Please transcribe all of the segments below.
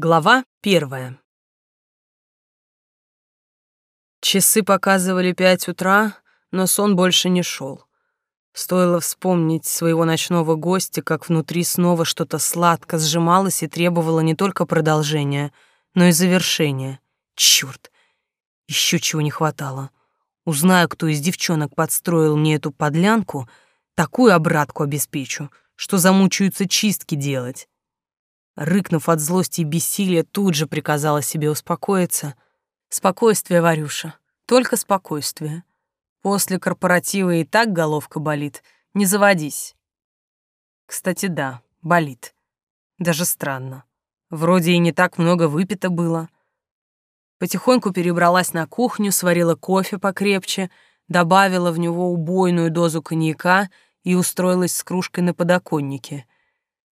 Глава первая. Часы показывали пять утра, но сон больше не шел. Стоило вспомнить своего ночного гостя, как внутри снова что-то сладко сжималось и требовало не только продолжения, но и завершения. Чёрт, еще чего не хватало. Узнаю, кто из девчонок подстроил мне эту подлянку, такую обратку обеспечу, что замучаются чистки делать. Рыкнув от злости и бессилия, тут же приказала себе успокоиться. «Спокойствие, Варюша, только спокойствие. После корпоратива и так головка болит, не заводись». Кстати, да, болит. Даже странно. Вроде и не так много выпито было. Потихоньку перебралась на кухню, сварила кофе покрепче, добавила в него убойную дозу коньяка и устроилась с кружкой на подоконнике —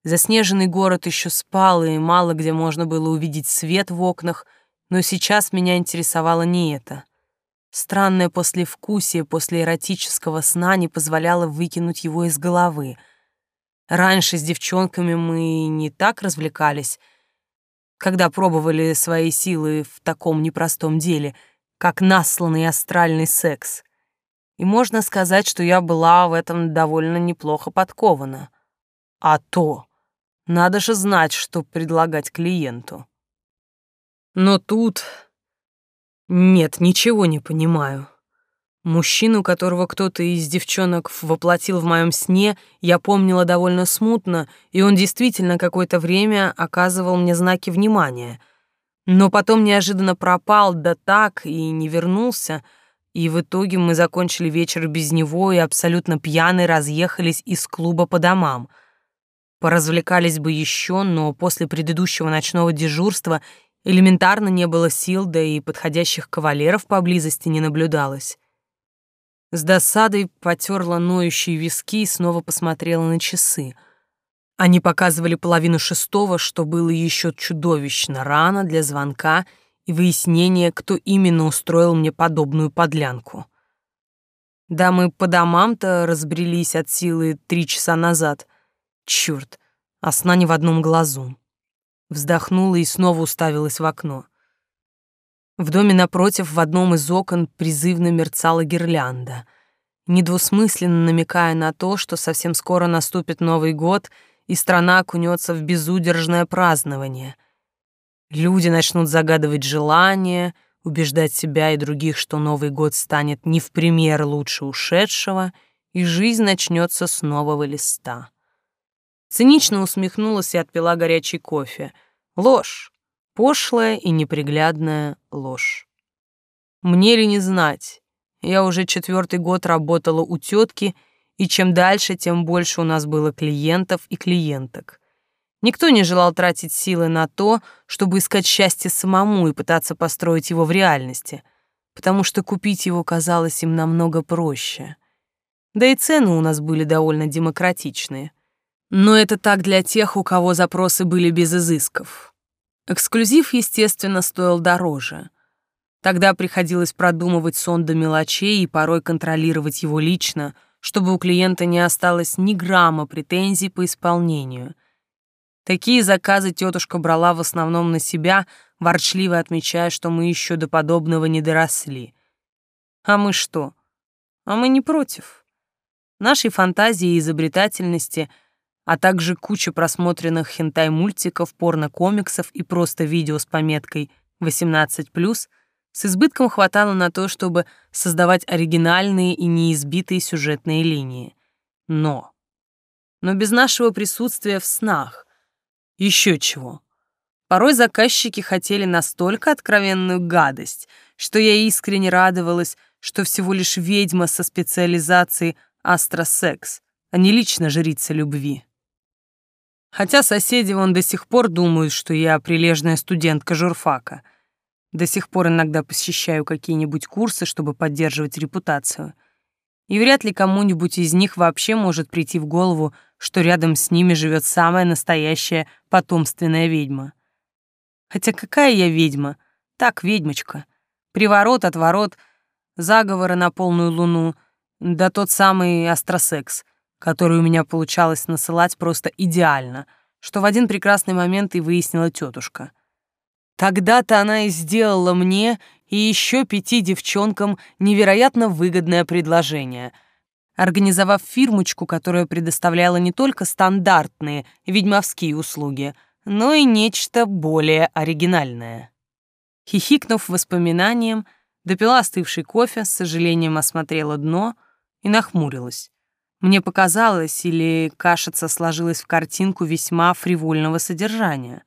Заснеженный город еще спал, и мало где можно было увидеть свет в окнах, но сейчас меня интересовало не это. Странное послевкусие после эротического сна не позволяло выкинуть его из головы. Раньше с девчонками мы не так развлекались, когда пробовали свои силы в таком непростом деле, как насланный астральный секс. И можно сказать, что я была в этом довольно неплохо подкована. А то... Надо же знать, что предлагать клиенту. Но тут... Нет, ничего не понимаю. Мужчину, которого кто-то из девчонок воплотил в моем сне, я помнила довольно смутно, и он действительно какое-то время оказывал мне знаки внимания. Но потом неожиданно пропал, да так, и не вернулся, и в итоге мы закончили вечер без него и абсолютно пьяные разъехались из клуба по домам — Поразвлекались бы еще, но после предыдущего ночного дежурства элементарно не было сил, да и подходящих кавалеров поблизости не наблюдалось. С досадой потерла ноющие виски и снова посмотрела на часы. Они показывали половину шестого, что было еще чудовищно рано для звонка и выяснения, кто именно устроил мне подобную подлянку. Да мы по домам-то разбрелись от силы три часа назад — Чёрт, а сна ни в одном глазу. Вздохнула и снова уставилась в окно. В доме напротив в одном из окон призывно мерцала гирлянда, недвусмысленно намекая на то, что совсем скоро наступит Новый год, и страна окунется в безудержное празднование. Люди начнут загадывать желания, убеждать себя и других, что Новый год станет не в пример лучше ушедшего, и жизнь начнется с нового листа. Цинично усмехнулась и отпила горячий кофе. Ложь. Пошлая и неприглядная ложь. Мне ли не знать? Я уже четвертый год работала у тетки, и чем дальше, тем больше у нас было клиентов и клиенток. Никто не желал тратить силы на то, чтобы искать счастье самому и пытаться построить его в реальности, потому что купить его казалось им намного проще. Да и цены у нас были довольно демократичные. Но это так для тех, у кого запросы были без изысков. Эксклюзив, естественно, стоил дороже. Тогда приходилось продумывать сон до мелочей и порой контролировать его лично, чтобы у клиента не осталось ни грамма претензий по исполнению. Такие заказы тетушка брала в основном на себя, ворчливо отмечая, что мы еще до подобного не доросли. А мы что? А мы не против. Нашей фантазии и изобретательности — а также куча просмотренных хентай-мультиков, порно-комиксов и просто видео с пометкой «18+,» с избытком хватало на то, чтобы создавать оригинальные и неизбитые сюжетные линии. Но... Но без нашего присутствия в снах. Еще чего. Порой заказчики хотели настолько откровенную гадость, что я искренне радовалась, что всего лишь ведьма со специализацией астросекс, а не лично жрица любви. Хотя соседи вон до сих пор думают, что я прилежная студентка журфака. До сих пор иногда посещаю какие-нибудь курсы, чтобы поддерживать репутацию. И вряд ли кому-нибудь из них вообще может прийти в голову, что рядом с ними живет самая настоящая потомственная ведьма. Хотя какая я ведьма? Так, ведьмочка. Приворот, отворот, заговоры на полную луну, да тот самый астросекс — который у меня получалось насылать просто идеально, что в один прекрасный момент и выяснила тетушка. Тогда-то она и сделала мне и еще пяти девчонкам невероятно выгодное предложение — организовав фирмочку, которая предоставляла не только стандартные ведьмовские услуги, но и нечто более оригинальное. Хихикнув воспоминанием, допила остывший кофе, с сожалением осмотрела дно и нахмурилась. Мне показалось, или, кажется, сложилось в картинку весьма фривольного содержания.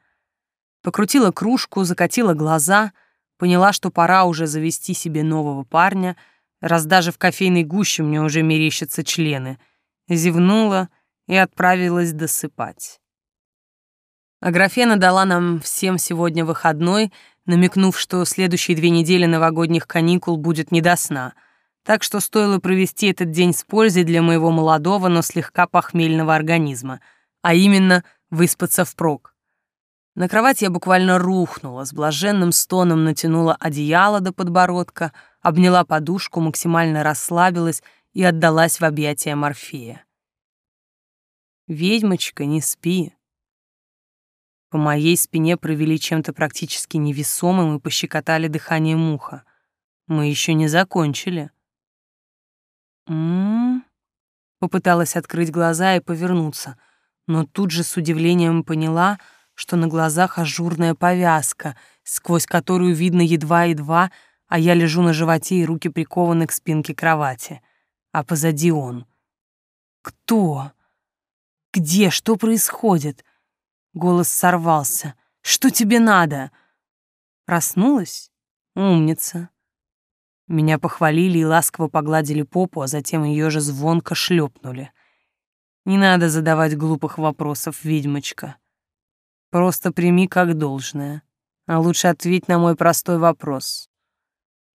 Покрутила кружку, закатила глаза, поняла, что пора уже завести себе нового парня — раз даже в кофейной гуще мне уже мерещатся члены, зевнула и отправилась досыпать. Аграфена дала нам всем сегодня выходной, намекнув, что следующие две недели новогодних каникул будет не до сна, так что стоило провести этот день с пользой для моего молодого, но слегка похмельного организма, а именно выспаться впрок. На кровать я буквально рухнула, с блаженным стоном натянула одеяло до подбородка, обняла подушку, максимально расслабилась и отдалась в объятия Морфея. «Ведьмочка, не спи». По моей спине провели чем-то практически невесомым и пощекотали дыхание муха. Мы еще не закончили. «М-м-м», попыталась открыть глаза и повернуться, но тут же с удивлением поняла — что на глазах ажурная повязка, сквозь которую видно едва-едва, а я лежу на животе и руки прикованы к спинке кровати. А позади он. Кто? Где? Что происходит? Голос сорвался. Что тебе надо? Проснулась? Умница. Меня похвалили и ласково погладили попу, а затем ее же звонко шлепнули. Не надо задавать глупых вопросов, ведьмочка. Просто прими как должное. А лучше ответь на мой простой вопрос.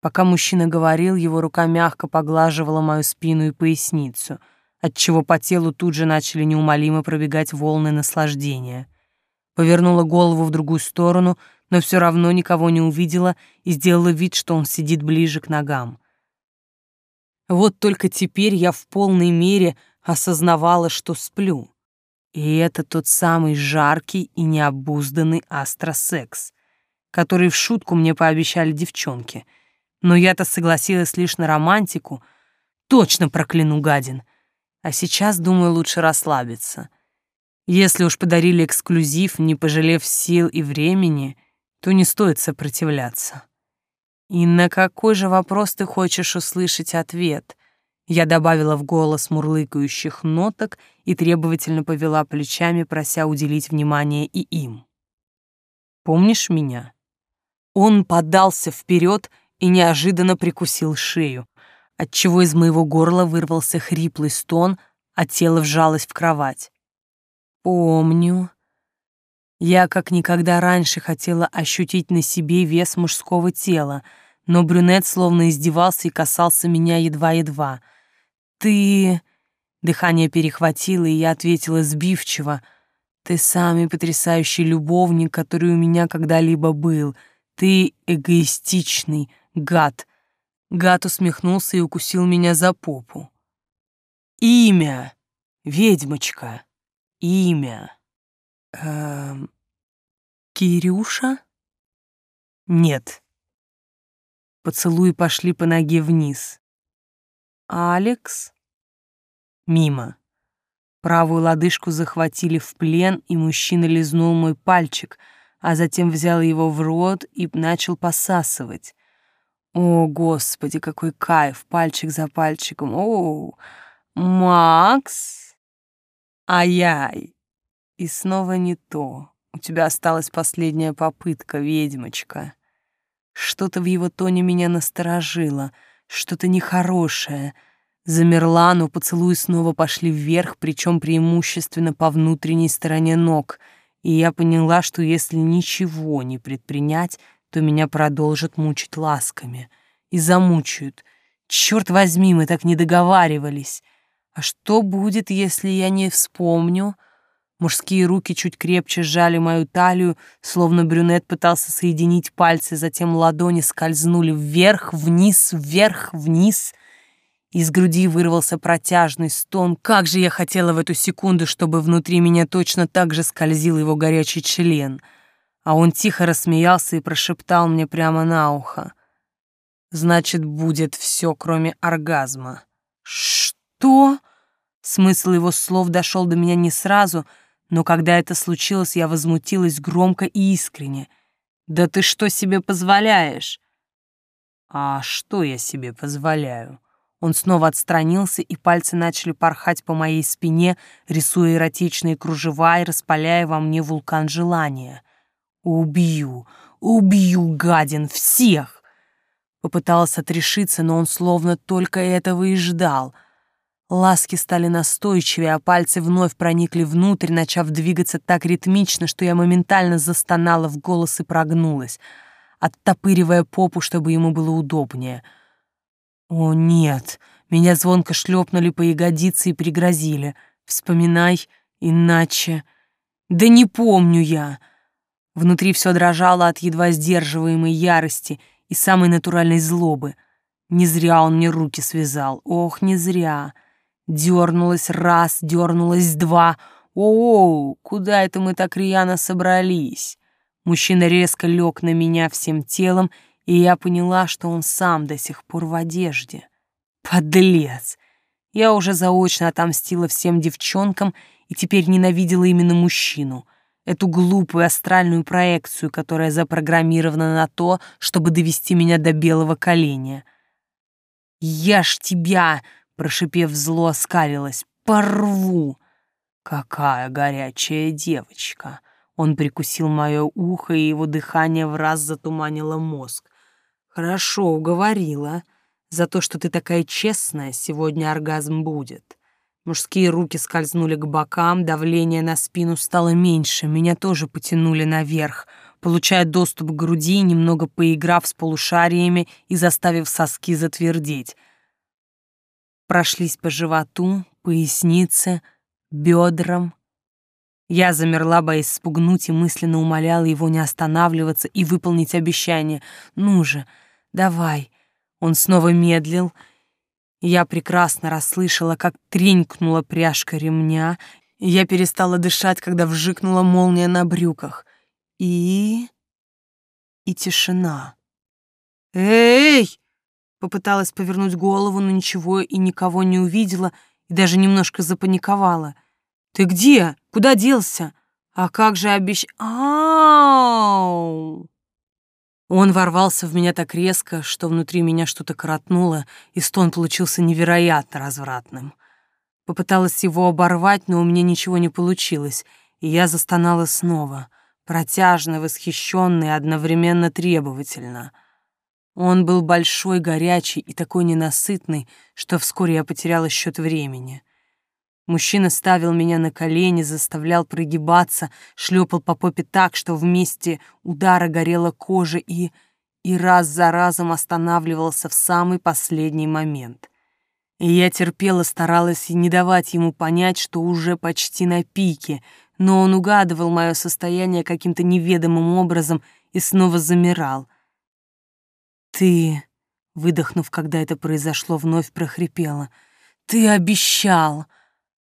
Пока мужчина говорил, его рука мягко поглаживала мою спину и поясницу, отчего по телу тут же начали неумолимо пробегать волны наслаждения. Повернула голову в другую сторону, но все равно никого не увидела и сделала вид, что он сидит ближе к ногам. Вот только теперь я в полной мере осознавала, что сплю. И это тот самый жаркий и необузданный астросекс, который в шутку мне пообещали девчонки. Но я-то согласилась лишь на романтику. Точно прокляну гадин. А сейчас, думаю, лучше расслабиться. Если уж подарили эксклюзив, не пожалев сил и времени, то не стоит сопротивляться. И на какой же вопрос ты хочешь услышать ответ? Я добавила в голос мурлыкающих ноток и требовательно повела плечами, прося уделить внимание и им. «Помнишь меня?» Он подался вперед и неожиданно прикусил шею, отчего из моего горла вырвался хриплый стон, а тело вжалось в кровать. «Помню», я как никогда раньше хотела ощутить на себе вес мужского тела, но брюнет словно издевался и касался меня едва-едва — «Ты...» Дыхание перехватило, и я ответила сбивчиво. «Ты самый потрясающий любовник, который у меня когда-либо был. Ты эгоистичный, гад». Гад усмехнулся и укусил меня за попу. «Имя! Ведьмочка! Имя!» «Эм... Кирюша?» «Нет». Поцелуи пошли по ноге вниз. «Алекс?» Мимо. Правую лодыжку захватили в плен, и мужчина лизнул мой пальчик, а затем взял его в рот и начал посасывать. О, господи, какой кайф, пальчик за пальчиком. О, Макс! Ай-яй! И снова не то. У тебя осталась последняя попытка, ведьмочка. Что-то в его тоне меня насторожило — что-то нехорошее. Замерла, но поцелуи снова пошли вверх, причем преимущественно по внутренней стороне ног, и я поняла, что если ничего не предпринять, то меня продолжат мучить ласками. И замучают. Черт возьми, мы так не договаривались. А что будет, если я не вспомню? Мужские руки чуть крепче сжали мою талию, словно брюнет пытался соединить пальцы, затем ладони скользнули вверх, вниз, вверх, вниз. Из груди вырвался протяжный стон. Как же я хотела в эту секунду, чтобы внутри меня точно так же скользил его горячий член. А он тихо рассмеялся и прошептал мне прямо на ухо. «Значит, будет все, кроме оргазма». «Что?» Смысл его слов дошел до меня не сразу, но когда это случилось, я возмутилась громко и искренне. «Да ты что себе позволяешь?» «А что я себе позволяю?» Он снова отстранился, и пальцы начали порхать по моей спине, рисуя эротичные кружева и распаляя во мне вулкан желания. «Убью! Убью, гадин, всех!» Попытался отрешиться, но он словно только этого и ждал. Ласки стали настойчивее, а пальцы вновь проникли внутрь, начав двигаться так ритмично, что я моментально застонала в голос и прогнулась, оттопыривая попу, чтобы ему было удобнее — о, нет, меня звонко шлепнули по ягодице и пригрозили. Вспоминай, иначе... Да не помню я. Внутри все дрожало от едва сдерживаемой ярости и самой натуральной злобы. Не зря он мне руки связал. Ох, не зря. Дернулась раз, дернулась два. О, куда это мы так рьяно собрались? Мужчина резко лег на меня всем телом и я поняла, что он сам до сих пор в одежде. Подлец! Я уже заочно отомстила всем девчонкам и теперь ненавидела именно мужчину, эту глупую астральную проекцию, которая запрограммирована на то, чтобы довести меня до белого коленя. «Я ж тебя!» — прошипев зло, оскалилась. «Порву!» «Какая горячая девочка!» Он прикусил мое ухо, и его дыхание в раз затуманило мозг. Хорошо, уговорила. За то, что ты такая честная, сегодня оргазм будет. Мужские руки скользнули к бокам, давление на спину стало меньше, меня тоже потянули наверх, получая доступ к груди, немного поиграв с полушариями и заставив соски затвердеть. Прошлись по животу, пояснице, бедрам. Я замерла, боясь спугнуть, и мысленно умоляла его не останавливаться и выполнить обещание. «Ну же!» Давай. Он снова медлил. Я прекрасно расслышала, как тренькнула пряжка ремня, я перестала дышать, когда вжикнула молния на брюках. И... и тишина. «Эй!» Попыталась повернуть голову, но ничего и никого не увидела, и даже немножко запаниковала. «Ты где? Куда делся? А как же обещ... Ау!» Он ворвался в меня так резко, что внутри меня что-то коротнуло, и стон получился невероятно развратным. Попыталась его оборвать, но у меня ничего не получилось, и я застонала снова, протяжно, восхищенно и одновременно требовательно. Он был большой, горячий и такой ненасытный, что вскоре я потеряла счет времени — Мужчина ставил меня на колени, заставлял прогибаться, шлепал по попе так, что вместе удара горела кожа и... и раз за разом останавливался в самый последний момент. И я терпела, старалась не давать ему понять, что уже почти на пике, но он угадывал мое состояние каким-то неведомым образом и снова замирал. «Ты...» — выдохнув, когда это произошло, вновь прохрипела. «Ты обещал!»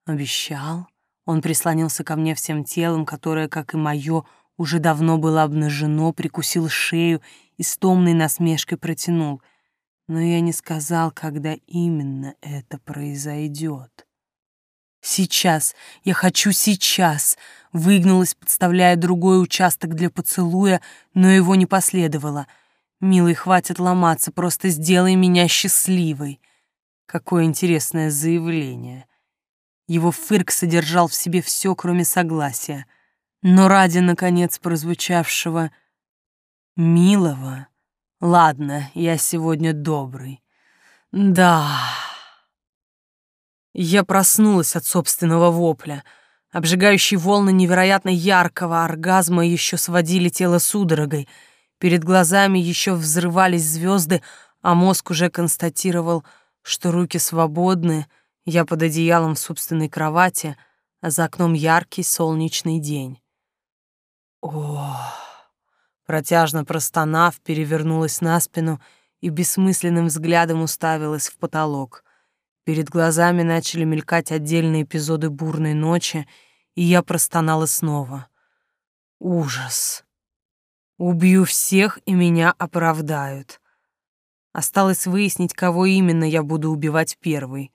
Обещал. Он прислонился ко мне всем телом, которое, как и мое, уже давно было обнажено, прикусил шею и с томной насмешкой протянул. Но я не сказал, когда именно это произойдет. «Сейчас! Я хочу сейчас!» Выгнулась, подставляя другой участок для поцелуя, но его не последовало. «Милый, хватит ломаться, просто сделай меня счастливой!» Какое интересное заявление. Его фырк содержал в себе все, кроме согласия. Но ради, наконец, прозвучавшего «милого», «Ладно, я сегодня добрый». «Да...» Я проснулась от собственного вопля. Обжигающие волны невероятно яркого оргазма еще сводили тело судорогой. Перед глазами еще взрывались звезды, а мозг уже констатировал, что руки свободны — я под одеялом в собственной кровати, а за окном яркий солнечный день. О! Протяжно простонав, перевернулась на спину и бессмысленным взглядом уставилась в потолок. Перед глазами начали мелькать отдельные эпизоды бурной ночи, и я простонала снова. Ужас! Убью всех, и меня оправдают. Осталось выяснить, кого именно я буду убивать первой.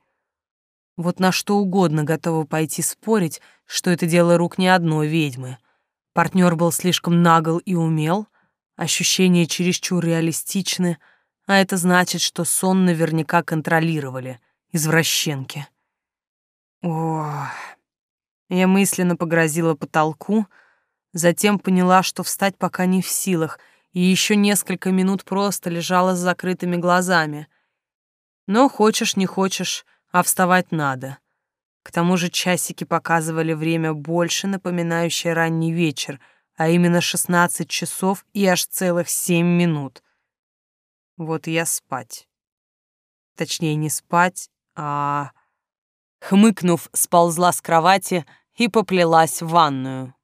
Вот на что угодно готова пойти спорить, что это дело рук не одной ведьмы. Партнер был слишком нагл и умел, ощущения чересчур реалистичны, а это значит, что сон наверняка контролировали, извращенки. Ох... Я мысленно погрозила потолку, затем поняла, что встать пока не в силах, и еще несколько минут просто лежала с закрытыми глазами. Но хочешь, не хочешь, а вставать надо. К тому же часики показывали время больше, напоминающее ранний вечер, а именно 16 часов и аж целых 7 минут. Вот я спать. Точнее, не спать, а... Хмыкнув, сползла с кровати и поплелась в ванную.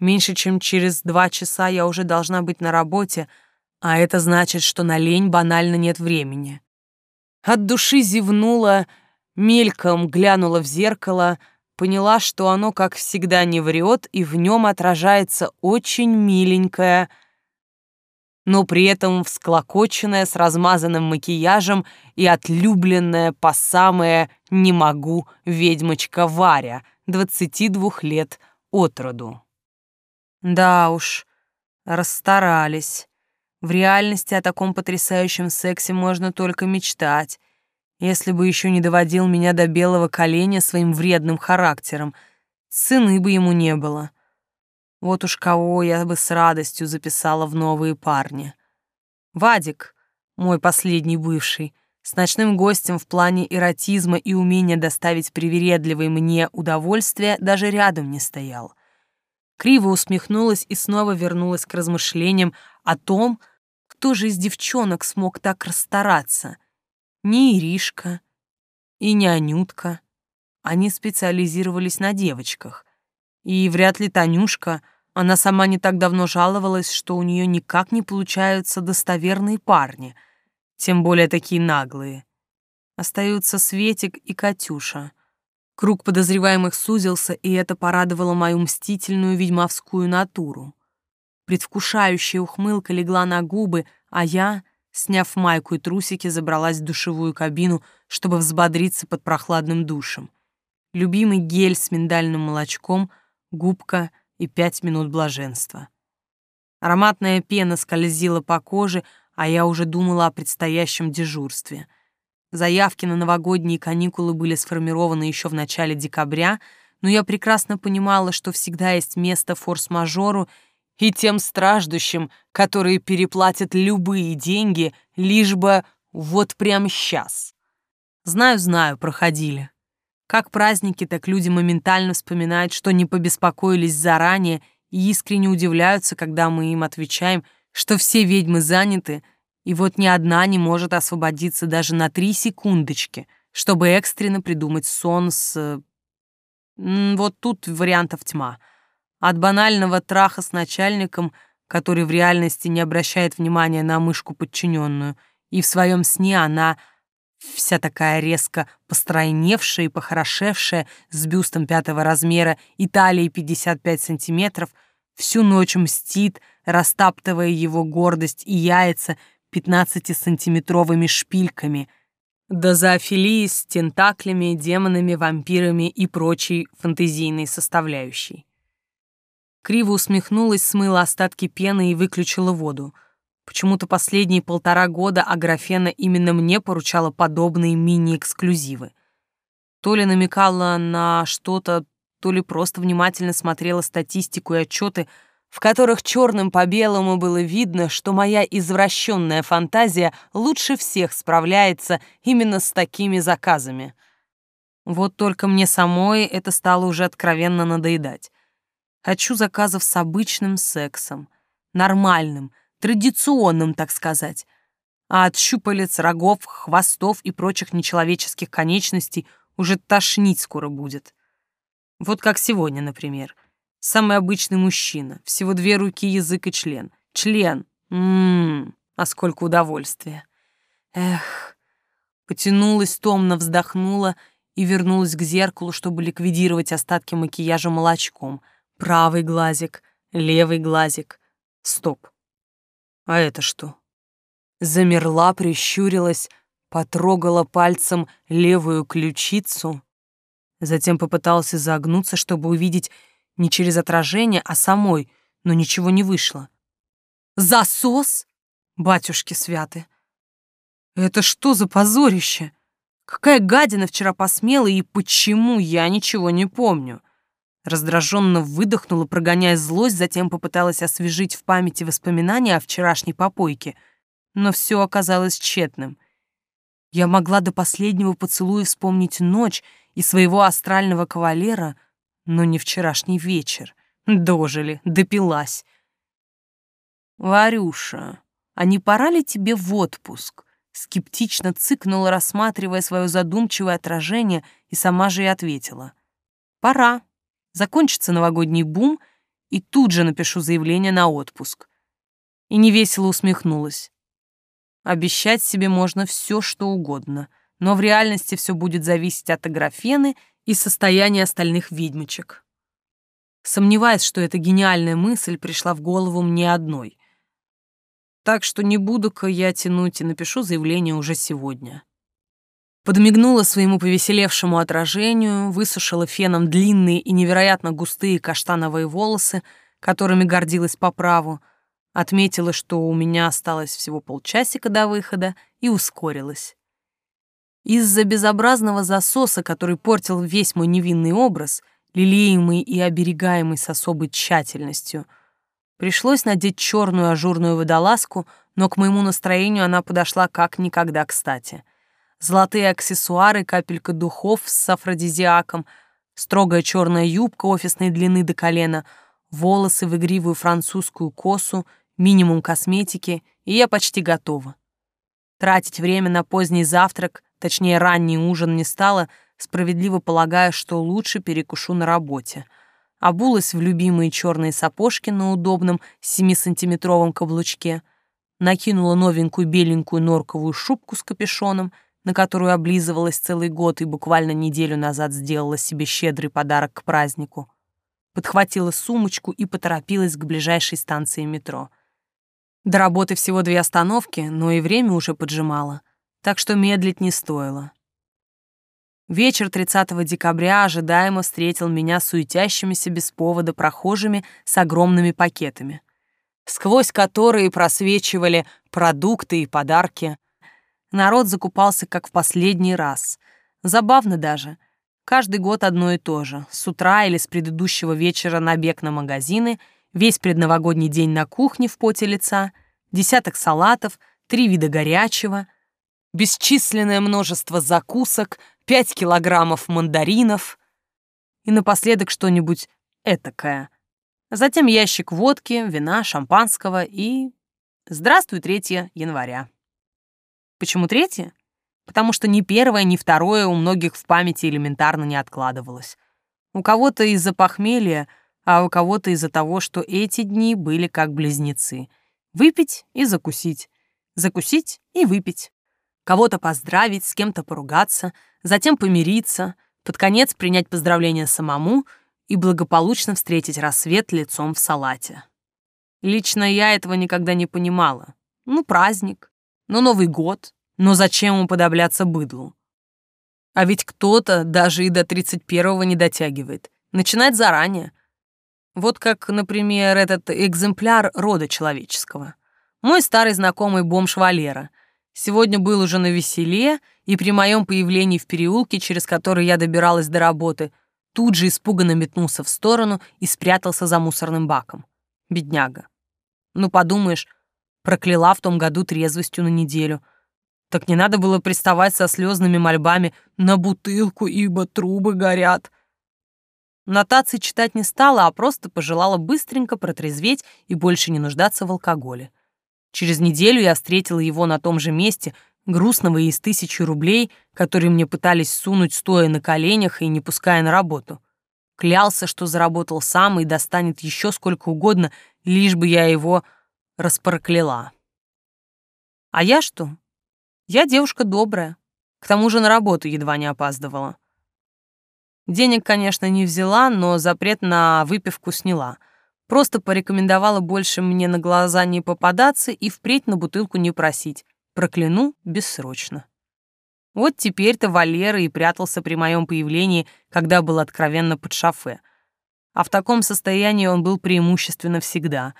Меньше чем через два часа я уже должна быть на работе, а это значит, что на лень банально нет времени. От души зевнула, мельком глянула в зеркало, поняла, что оно, как всегда, не врет, и в нем отражается очень миленькая, но при этом всклокоченная с размазанным макияжем и отлюбленная по самое «не могу» ведьмочка Варя, 22 лет от роду. Да уж, расстарались. В реальности о таком потрясающем сексе можно только мечтать, если бы еще не доводил меня до белого коленя своим вредным характером. Цены бы ему не было. Вот уж кого я бы с радостью записала в новые парни. Вадик, мой последний бывший, с ночным гостем в плане эротизма и умения доставить привередливое мне удовольствие даже рядом не стоял. Криво усмехнулась и снова вернулась к размышлениям о том, кто же из девчонок смог так расстараться. Не Иришка и не Анютка. Они специализировались на девочках. И вряд ли Танюшка — она сама не так давно жаловалась, что у нее никак не получаются достоверные парни, тем более такие наглые. Остаются Светик и Катюша. Круг подозреваемых сузился, и это порадовало мою мстительную ведьмовскую натуру. Предвкушающая ухмылка легла на губы, а я, сняв майку и трусики, забралась в душевую кабину, чтобы взбодриться под прохладным душем. Любимый гель с миндальным молочком, губка — и пять минут блаженства. Ароматная пена скользила по коже, а я уже думала о предстоящем дежурстве. Заявки на новогодние каникулы были сформированы еще в начале декабря, но я прекрасно понимала, что всегда есть место форс-мажору и тем страждущим, которые переплатят любые деньги, лишь бы вот прямо сейчас. Знаю-знаю, проходили. Как праздники, так люди моментально вспоминают, что не побеспокоились заранее и искренне удивляются, когда мы им отвечаем, что все ведьмы заняты, и вот ни одна не может освободиться даже на три секундочки, чтобы экстренно придумать сон с... Вот тут вариантов тьма. От банального траха с начальником, который в реальности не обращает внимания на мышку подчиненную, и в своем сне она вся такая резко постройневшая и похорошевшая, с бюстом пятого размера и талией 55 сантиметров, всю ночь мстит, растаптывая его гордость и яйца 15-сантиметровыми шпильками, да зоофилии с тентаклями, демонами, вампирами и прочей фантазийной составляющей. Криво усмехнулась, смыла остатки пены и выключила воду — Почему-то последние полтора года Аграфена именно мне поручала подобные мини-эксклюзивы. То ли намекала на что-то, то ли просто внимательно смотрела статистику и отчеты, в которых черным по белому было видно, что моя извращенная фантазия лучше всех справляется именно с такими заказами. Вот только мне самой это стало уже откровенно надоедать. Хочу заказов с обычным сексом, нормальным — традиционным, так сказать. А от щупалец, рогов, хвостов и прочих нечеловеческих конечностей уже тошнить скоро будет. Вот как сегодня, например. Самый обычный мужчина, всего две руки, язык и член. Член. Ммм, а сколько удовольствия. Эх, потянулась, томно вздохнула и вернулась к зеркалу, чтобы ликвидировать остатки макияжа молочком. Правый глазик, левый глазик. Стоп. А это что? Замерла, прищурилась, потрогала пальцем левую ключицу, затем попыталась изогнуться, чтобы увидеть не через отражение, а самой, но ничего не вышло. «Засос? Батюшки святы! Это что за позорище? Какая гадина вчера посмела и почему я ничего не помню?» Раздраженно выдохнула, прогоняя злость, затем попыталась освежить в памяти воспоминания о вчерашней попойке, но все оказалось тщетным. Я могла до последнего поцелуя вспомнить ночь и своего астрального кавалера, но не вчерашний вечер. Дожили, допилась. «Варюша, а не пора ли тебе в отпуск?» Скептично цыкнула, рассматривая свое задумчивое отражение, и сама же и ответила. «Пора. Закончится новогодний бум, и тут же напишу заявление на отпуск». И невесело усмехнулась. Обещать себе можно все, что угодно, но в реальности все будет зависеть от аграфены и состояния остальных ведьмочек. Сомневаюсь, что эта гениальная мысль пришла в голову мне одной. Так что не буду-ка я тянуть и напишу заявление уже сегодня. Подмигнула своему повеселевшему отражению, высушила феном длинные и невероятно густые каштановые волосы, которыми гордилась по праву, отметила, что у меня осталось всего полчасика до выхода, и ускорилась. Из-за безобразного засоса, который портил весь мой невинный образ, лелеемый и оберегаемый с особой тщательностью — Пришлось надеть черную ажурную водолазку, но к моему настроению она подошла как никогда кстати. Золотые аксессуары, капелька духов с афродизиаком, строгая черная юбка офисной длины до колена, волосы в игривую французскую косу, минимум косметики, и я почти готова. Тратить время на поздний завтрак, точнее ранний ужин не стала, справедливо полагая, что лучше перекушу на работе — обулась в любимые черные сапожки на удобном 7-сантиметровом каблучке, накинула новенькую беленькую норковую шубку с капюшоном, на которую облизывалась целый год и буквально неделю назад сделала себе щедрый подарок к празднику, подхватила сумочку и поторопилась к ближайшей станции метро. До работы всего две остановки, но и время уже поджимало, так что медлить не стоило. Вечер 30 декабря ожидаемо встретил меня суетящимися без повода прохожими с огромными пакетами, сквозь которые просвечивали продукты и подарки. Народ закупался как в последний раз. Забавно даже. Каждый год одно и то же. С утра или с предыдущего вечера набег на магазины, весь предновогодний день на кухне в поте лица, десяток салатов, три вида горячего, бесчисленное множество закусок — пять килограммов мандаринов и напоследок что-нибудь этакое. Затем ящик водки, вина, шампанского и... Здравствуй, 3 января. Почему 3? Потому что ни первое, ни второе у многих в памяти элементарно не откладывалось. У кого-то из-за похмелья, а у кого-то из-за того, что эти дни были как близнецы. Выпить и закусить. Закусить и выпить. Кого-то поздравить, с кем-то поругаться — затем помириться, под конец принять поздравления самому и благополучно встретить рассвет лицом в салате. Лично я этого никогда не понимала. Ну, праздник, ну, Новый год, но зачем ему подобляться быдлу? А ведь кто-то даже и до 31-го не дотягивает. Начинать заранее. Вот как, например, этот экземпляр рода человеческого. Мой старый знакомый бомж Валера. Сегодня был уже на веселе, и при моем появлении в переулке, через который я добиралась до работы, тут же испуганно метнулся в сторону и спрятался за мусорным баком. Бедняга. Ну, подумаешь, прокляла в том году трезвостью на неделю. Так не надо было приставать со слезными мольбами «на бутылку, ибо трубы горят». Нотации читать не стала, а просто пожелала быстренько протрезветь и больше не нуждаться в алкоголе. Через неделю я встретила его на том же месте, грустного из тысячи рублей, которые мне пытались сунуть, стоя на коленях и не пуская на работу. Клялся, что заработал сам и достанет еще сколько угодно, лишь бы я его распрокляла. А я что? Я девушка добрая. К тому же на работу едва не опаздывала. Денег, конечно, не взяла, но запрет на выпивку сняла. Просто порекомендовала больше мне на глаза не попадаться и впредь на бутылку не просить. Прокляну бессрочно. Вот теперь-то Валера и прятался при моем появлении, когда был откровенно под шофе. А в таком состоянии он был преимущественно всегда.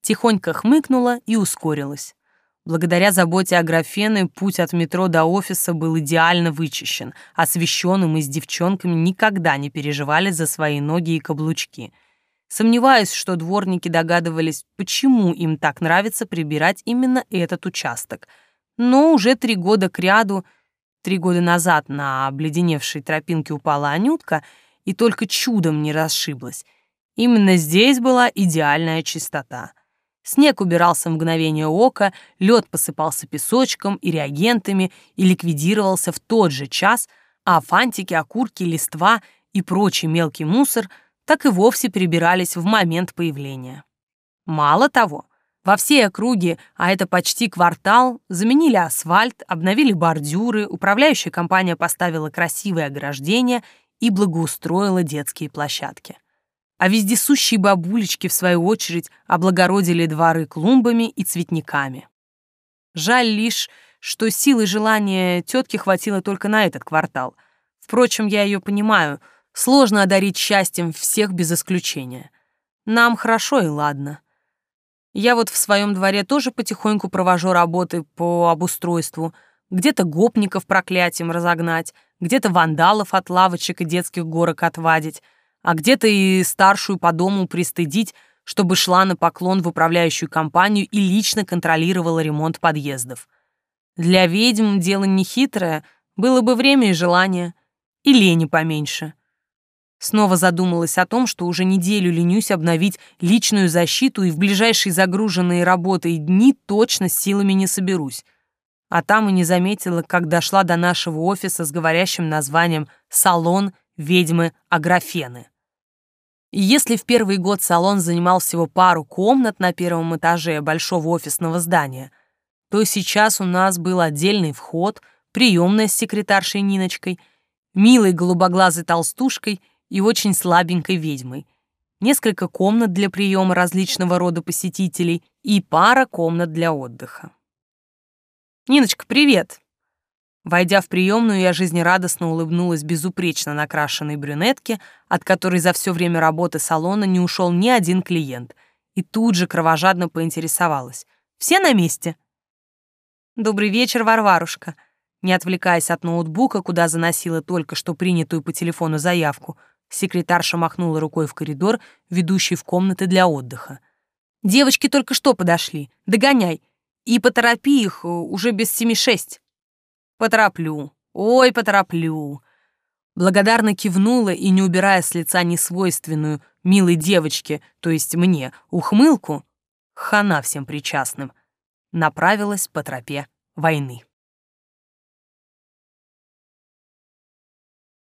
Тихонько хмыкнула и ускорилась. Благодаря заботе о графены путь от метро до офиса был идеально вычищен, освещенным и с девчонками никогда не переживали за свои ноги и каблучки. Сомневаюсь, что дворники догадывались, почему им так нравится прибирать именно этот участок. Но уже три года кряду — Три года назад на обледеневшей тропинке упала Анютка и только чудом не расшиблась. Именно здесь была идеальная чистота. Снег убирался в мгновение ока, лед посыпался песочком и реагентами и ликвидировался в тот же час, а фантики, окурки, листва и прочий мелкий мусор так и вовсе прибирались в момент появления. Мало того, во всей округе, а это почти квартал, заменили асфальт, обновили бордюры, управляющая компания поставила красивые ограждения и благоустроила детские площадки. А вездесущие бабулечки, в свою очередь, облагородили дворы клумбами и цветниками. Жаль лишь, что силы желания тетки хватило только на этот квартал. Впрочем, я ее понимаю, сложно одарить счастьем всех без исключения. Нам хорошо и ладно. Я вот в своем дворе тоже потихоньку провожу работы по обустройству. Где-то гопников проклятием разогнать, где-то вандалов от лавочек и детских горок отвадить, а где-то и старшую по дому пристыдить, чтобы шла на поклон в управляющую компанию и лично контролировала ремонт подъездов. Для ведьм дело нехитрое, было бы время и желание, и лени поменьше. Снова задумалась о том, что уже неделю ленюсь обновить личную защиту и в ближайшие загруженные работой дни точно с силами не соберусь. А там и не заметила, как дошла до нашего офиса с говорящим названием «Салон ведьмы Аграфены». И если в первый год салон занимал всего пару комнат на первом этаже большого офисного здания, то сейчас у нас был отдельный вход, приемная с секретаршей Ниночкой, милой голубоглазой толстушкой — и очень слабенькой ведьмой, несколько комнат для приема различного рода посетителей и пара комнат для отдыха. «Ниночка, привет!» Войдя в приемную, я жизнерадостно улыбнулась безупречно накрашенной брюнетке, от которой за все время работы салона не ушел ни один клиент, и тут же кровожадно поинтересовалась. «Все на месте?» «Добрый вечер, Варварушка!» Не отвлекаясь от ноутбука, куда заносила только что принятую по телефону заявку, Секретарша махнула рукой в коридор, ведущий в комнаты для отдыха. «Девочки только что подошли. Догоняй. И поторопи их э, уже без семи шесть». «Потороплю. Ой, потороплю». Благодарно кивнула и, не убирая с лица несвойственную милой девочке, то есть мне, ухмылку, хана всем причастным, направилась по тропе войны.